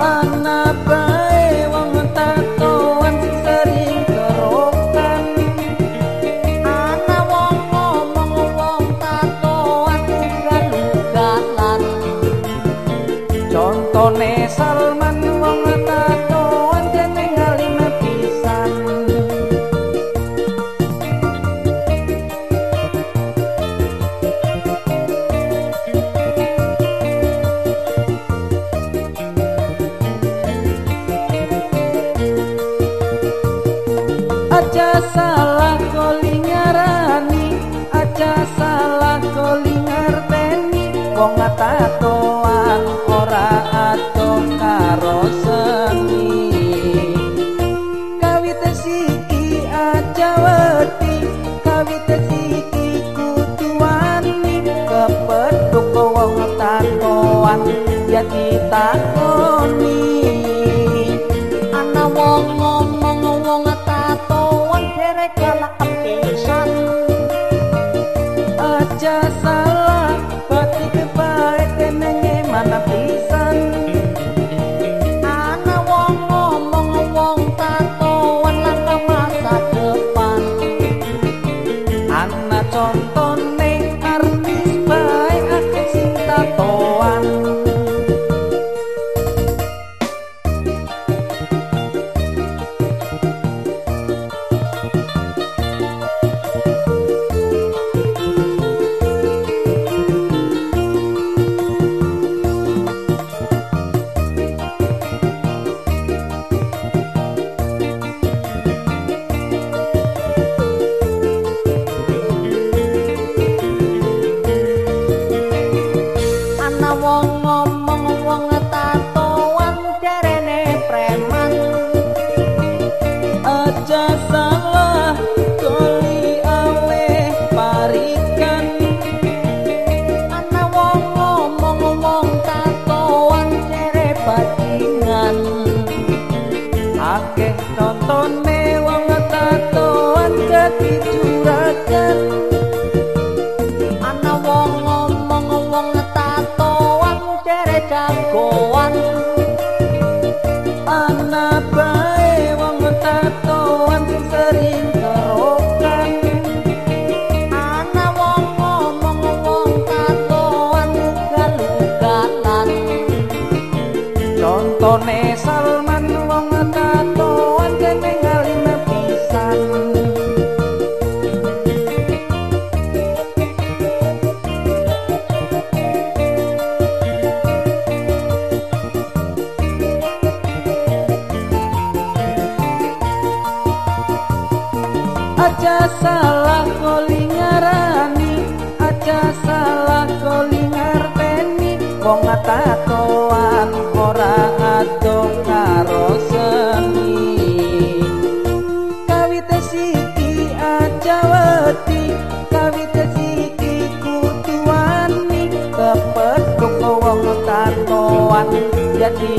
anak aja salah koli ngerteni. Wong ngatatoan ora ado karo seni. Kawit siki aja wedi kawit siki kudu wani. Kepethuk wong tatoan ya ditakoni. ingan ake contone Salman wong tatoan jane ngali pisan aja salah kok wong takoan ora adoh karo seni. Kawite siki ajawati kawite siki kutuani pepet kok wong takoan jadi